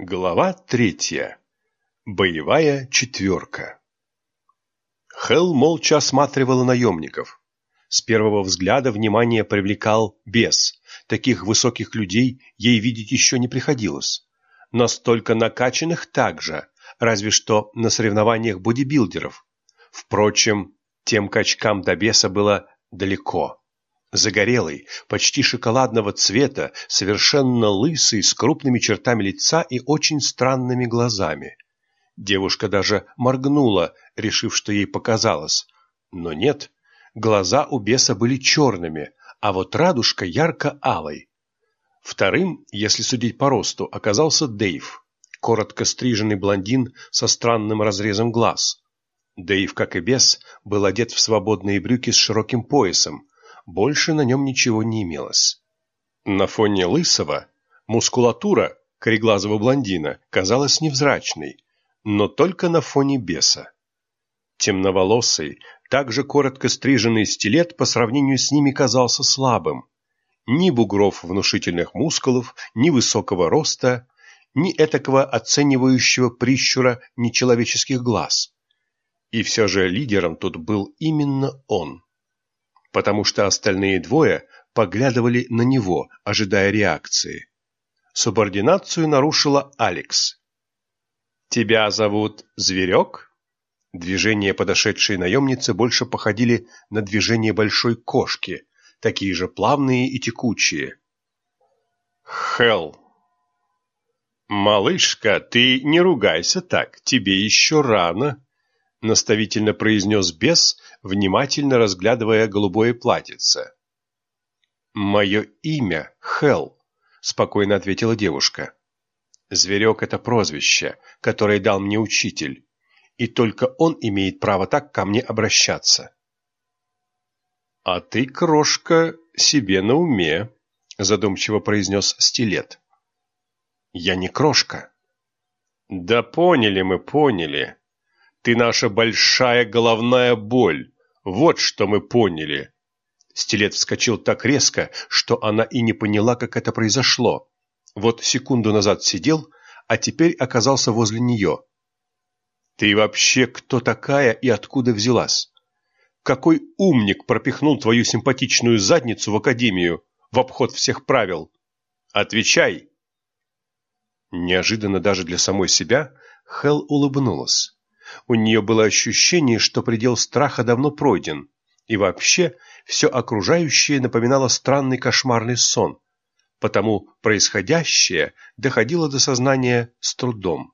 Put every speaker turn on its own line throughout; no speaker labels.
Глава третья. Боевая четверка. Хелл молча осматривала наемников. С первого взгляда внимание привлекал бес. Таких высоких людей ей видеть еще не приходилось. Настолько накачанных также, разве что на соревнованиях бодибилдеров. Впрочем, тем качкам до беса было далеко. Загорелый, почти шоколадного цвета, совершенно лысый, с крупными чертами лица и очень странными глазами. Девушка даже моргнула, решив, что ей показалось. Но нет, глаза у беса были черными, а вот радужка ярко-алой. Вторым, если судить по росту, оказался Дэйв, коротко стриженный блондин со странным разрезом глаз. Дэйв, как и бес, был одет в свободные брюки с широким поясом, больше на нем ничего не имелось. На фоне лысого мускулатура кореглазого блондина казалась невзрачной, но только на фоне беса. Темноволосый, также коротко стриженный стилет по сравнению с ними казался слабым. Ни бугров внушительных мускулов, ни высокого роста, ни этакого оценивающего прищура нечеловеческих глаз. И все же лидером тут был именно он потому что остальные двое поглядывали на него, ожидая реакции. Субординацию нарушила Алекс. «Тебя зовут Зверек?» Движения подошедшей наемницы больше походили на движения большой кошки, такие же плавные и текучие. «Хелл!» «Малышка, ты не ругайся так, тебе еще рано!» — наставительно произнес бес, внимательно разглядывая голубое платьице. «Мое имя Хелл», — спокойно ответила девушка. «Зверек — это прозвище, которое дал мне учитель, и только он имеет право так ко мне обращаться». «А ты, крошка, себе на уме», — задумчиво произнес стилет. «Я не крошка». «Да поняли мы, поняли», ты наша большая головная боль. Вот что мы поняли. Стилет вскочил так резко, что она и не поняла, как это произошло. Вот секунду назад сидел, а теперь оказался возле нее. Ты вообще кто такая и откуда взялась? Какой умник пропихнул твою симпатичную задницу в академию в обход всех правил? Отвечай! Неожиданно даже для самой себя Хел улыбнулась. У нее было ощущение, что предел страха давно пройден, и вообще все окружающее напоминало странный кошмарный сон, потому происходящее доходило до сознания с трудом.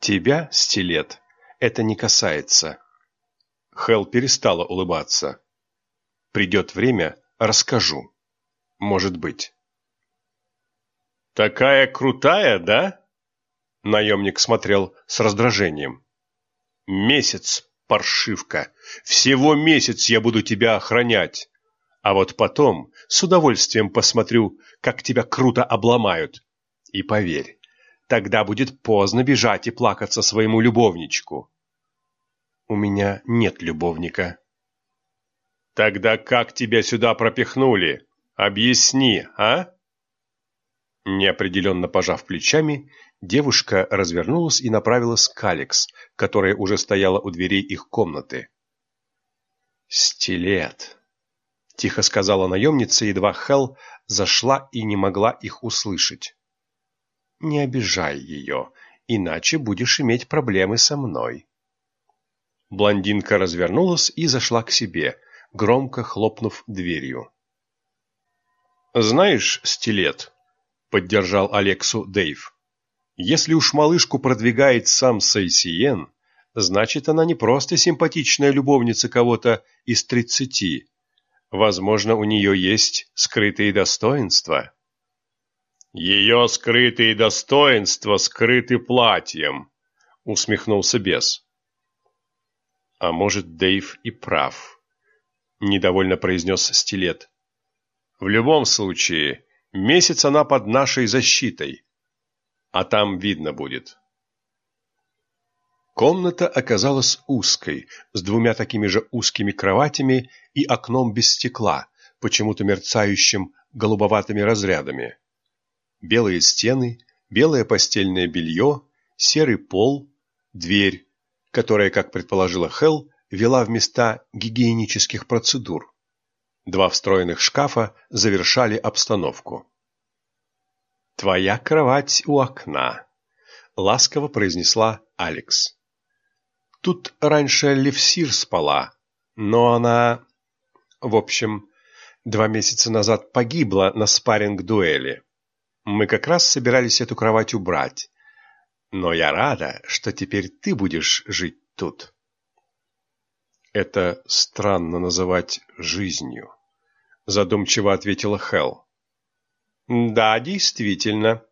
«Тебя, стилет, это не касается». Хел перестала улыбаться. «Придет время, расскажу. Может быть». «Такая крутая, да?» Наемник смотрел с раздражением. «Месяц, паршивка! Всего месяц я буду тебя охранять! А вот потом с удовольствием посмотрю, как тебя круто обломают. И поверь, тогда будет поздно бежать и плакаться своему любовничку». «У меня нет любовника». «Тогда как тебя сюда пропихнули? Объясни, а?» Неопределенно пожав плечами, девушка развернулась и направилась к Алекс, которая уже стояла у дверей их комнаты. «Стилет!» — тихо сказала наемница, едва Хелл зашла и не могла их услышать. «Не обижай ее, иначе будешь иметь проблемы со мной». Блондинка развернулась и зашла к себе, громко хлопнув дверью. «Знаешь, Стилет», — поддержал Алексу Дэйв. «Если уж малышку продвигает сам Сайсиен, значит, она не просто симпатичная любовница кого-то из тридцати. Возможно, у нее есть скрытые достоинства». «Ее скрытые достоинства скрыты платьем», — усмехнулся бес. «А может, Дэйв и прав», — недовольно произнес Стилет. «В любом случае, Месяц она под нашей защитой, а там видно будет. Комната оказалась узкой, с двумя такими же узкими кроватями и окном без стекла, почему-то мерцающим голубоватыми разрядами. Белые стены, белое постельное белье, серый пол, дверь, которая, как предположила Хелл, вела в места гигиенических процедур. Два встроенных шкафа завершали обстановку. «Твоя кровать у окна», — ласково произнесла Алекс. «Тут раньше Левсир спала, но она... В общем, два месяца назад погибла на спарринг-дуэли. Мы как раз собирались эту кровать убрать. Но я рада, что теперь ты будешь жить тут». «Это странно называть жизнью», — задумчиво ответила Хелл. Да, действительно.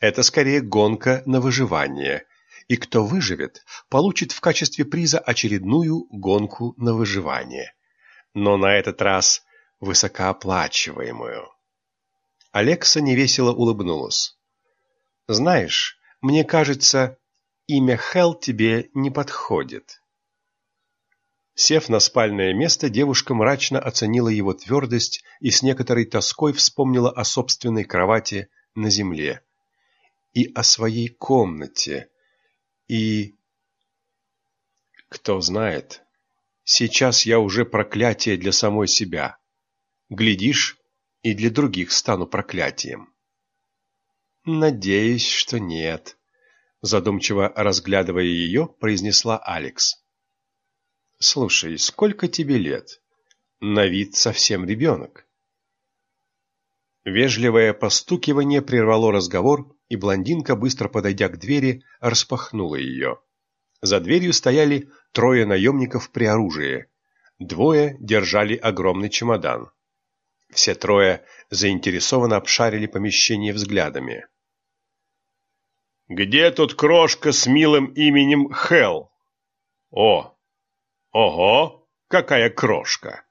Это скорее гонка на выживание. И кто выживет, получит в качестве приза очередную гонку на выживание. Но на этот раз высокооплачиваемую. Алекса невесело улыбнулась. «Знаешь, мне кажется, имя Хелл тебе не подходит». Сев на спальное место, девушка мрачно оценила его твердость и с некоторой тоской вспомнила о собственной кровати на земле. И о своей комнате. И... Кто знает, сейчас я уже проклятие для самой себя. Глядишь, и для других стану проклятием. Надеюсь, что нет. Задумчиво разглядывая ее, произнесла Алекс. «Слушай, сколько тебе лет? На вид совсем ребенок». Вежливое постукивание прервало разговор, и блондинка, быстро подойдя к двери, распахнула ее. За дверью стояли трое наемников при оружии. Двое держали огромный чемодан. Все трое заинтересованно обшарили помещение взглядами. «Где тут крошка с милым именем Хелл? О, Ого, какая крошка!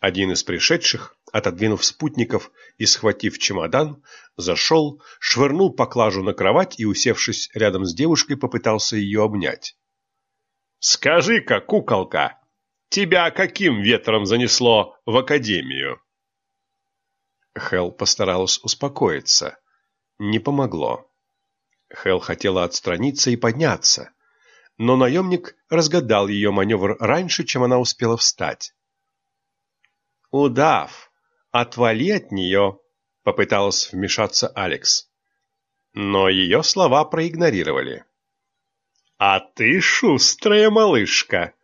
Один из пришедших, отодвинув спутников и схватив чемодан, зашел, швырнул поклажу на кровать и, усевшись рядом с девушкой, попытался ее обнять. «Скажи-ка, куколка, тебя каким ветром занесло в академию?» Хел постаралась успокоиться. Не помогло. Хел хотела отстраниться и подняться, но наемник разгадал ее маневр раньше, чем она успела встать. «Удав, отвали от нее!» — попыталась вмешаться Алекс. Но ее слова проигнорировали. «А ты шустрая малышка!»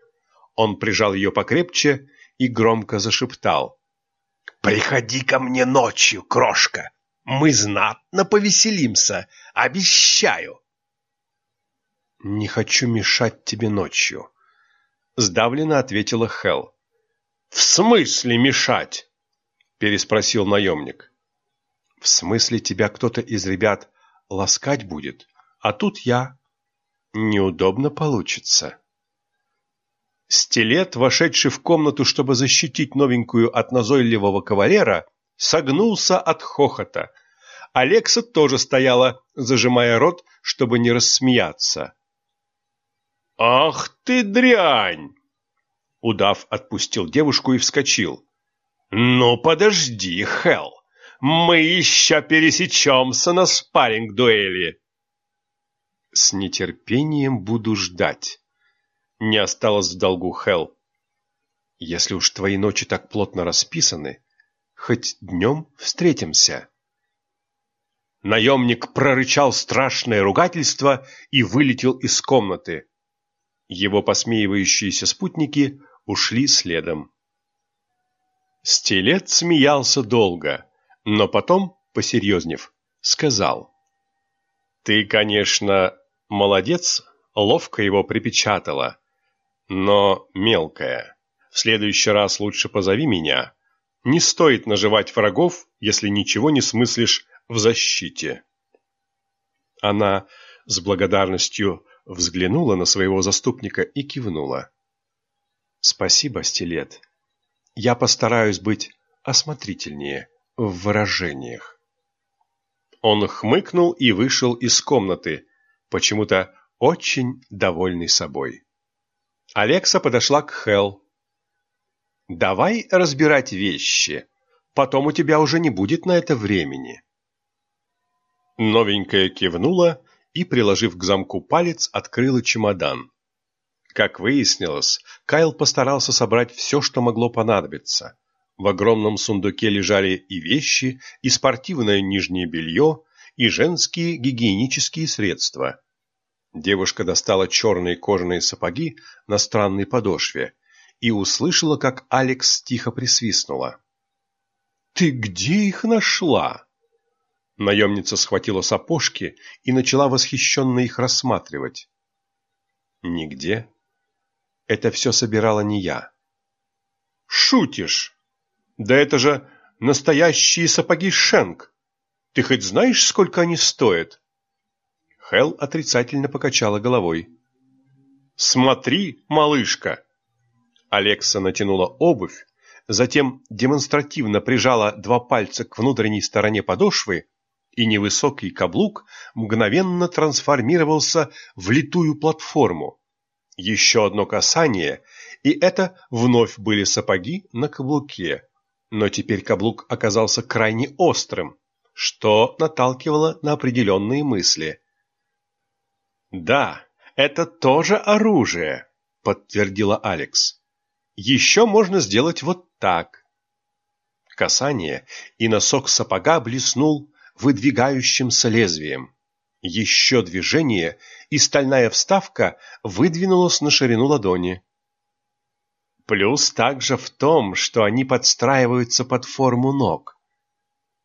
Он прижал ее покрепче и громко зашептал. «Приходи ко мне ночью, крошка! Мы знатно повеселимся, обещаю!» «Не хочу мешать тебе ночью», — сдавленно ответила Хел. «В смысле мешать?» — переспросил наемник. «В смысле тебя кто-то из ребят ласкать будет, а тут я. Неудобно получится». Стилет, вошедший в комнату, чтобы защитить новенькую от назойливого кавалера, согнулся от хохота. Алекса тоже стояла, зажимая рот, чтобы не рассмеяться. «Ах ты дрянь!» Удав отпустил девушку и вскочил. «Ну, подожди, Хелл, мы еще пересечемся на спарринг-дуэли!» «С нетерпением буду ждать!» Не осталось в долгу Хелл. «Если уж твои ночи так плотно расписаны, хоть днем встретимся!» Наемник прорычал страшное ругательство и вылетел из комнаты. Его посмеивающиеся спутники ушли следом. Стилет смеялся долго, но потом, посерьезнев, сказал. «Ты, конечно, молодец, ловко его припечатала, но мелкая. В следующий раз лучше позови меня. Не стоит наживать врагов, если ничего не смыслишь в защите». Она с благодарностью взглянула на своего заступника и кивнула. «Спасибо, Стилет. Я постараюсь быть осмотрительнее в выражениях». Он хмыкнул и вышел из комнаты, почему-то очень довольный собой. Алекса подошла к Хел. «Давай разбирать вещи, потом у тебя уже не будет на это времени». Новенькая кивнула и, приложив к замку палец, открыла чемодан. Как выяснилось, Кайл постарался собрать все, что могло понадобиться. В огромном сундуке лежали и вещи, и спортивное нижнее белье, и женские гигиенические средства. Девушка достала черные кожаные сапоги на странной подошве и услышала, как Алекс тихо присвистнула. «Ты где их нашла?» Наемница схватила сапожки и начала восхищенно их рассматривать. «Нигде. Это все собирала не я». «Шутишь? Да это же настоящие сапоги Шенк! Ты хоть знаешь, сколько они стоят?» Хел отрицательно покачала головой. «Смотри, малышка!» Алекса натянула обувь, затем демонстративно прижала два пальца к внутренней стороне подошвы и невысокий каблук мгновенно трансформировался в литую платформу. Еще одно касание, и это вновь были сапоги на каблуке. Но теперь каблук оказался крайне острым, что наталкивало на определенные мысли. «Да, это тоже оружие», — подтвердила Алекс. «Еще можно сделать вот так». Касание, и носок сапога блеснул выдвигающимся лезвием. Еще движение, и стальная вставка выдвинулась на ширину ладони. Плюс также в том, что они подстраиваются под форму ног.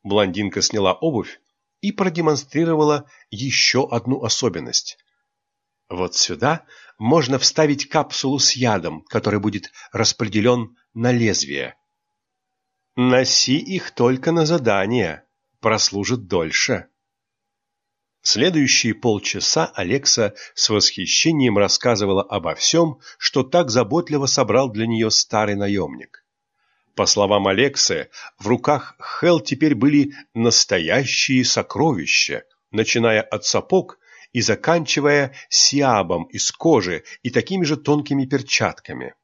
Блондинка сняла обувь и продемонстрировала еще одну особенность. Вот сюда можно вставить капсулу с ядом, который будет распределен на лезвие. Носи их только на задание прослужит дольше. Следующие полчаса Алекса с восхищением рассказывала обо всем, что так заботливо собрал для нее старый наемник. По словам Алексы, в руках Хел теперь были настоящие сокровища, начиная от сапог и заканчивая сиабом из кожи и такими же тонкими перчатками.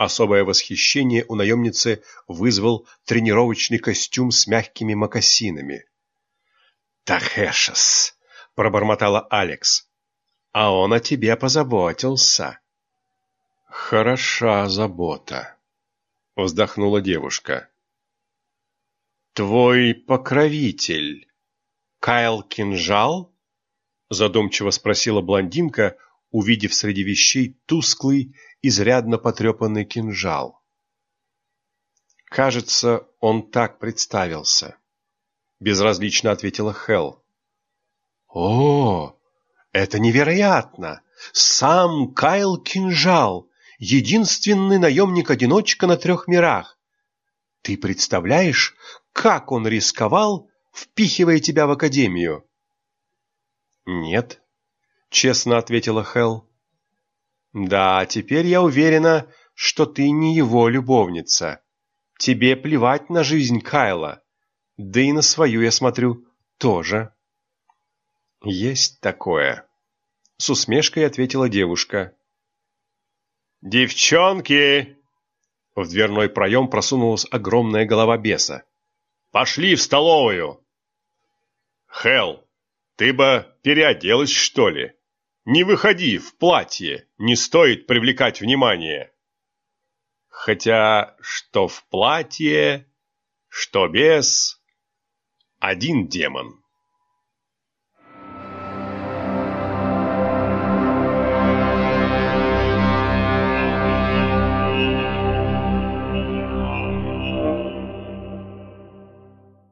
Особое восхищение у наемницы вызвал тренировочный костюм с мягкими мокасинами. «Тахэшес!» — пробормотала Алекс. «А он о тебе позаботился». «Хороша забота», — вздохнула девушка. «Твой покровитель Кайл Кинжал?» — задумчиво спросила блондинка, увидев среди вещей тусклый изрядно потрепанный кинжал. «Кажется, он так представился», — безразлично ответила Хел. «О, это невероятно! Сам Кайл Кинжал, единственный наемник-одиночка на трех мирах. Ты представляешь, как он рисковал, впихивая тебя в академию?» «Нет», — честно ответила Хел. Да, теперь я уверена, что ты не его любовница. Тебе плевать на жизнь Кайла. Да и на свою, я смотрю, тоже. Есть такое. С усмешкой ответила девушка. «Девчонки!» В дверной проем просунулась огромная голова беса. «Пошли в столовую!» «Хелл, ты бы переоделась, что ли?» Не выходи в платье, не стоит привлекать внимание. Хотя что в платье, что без, один демон.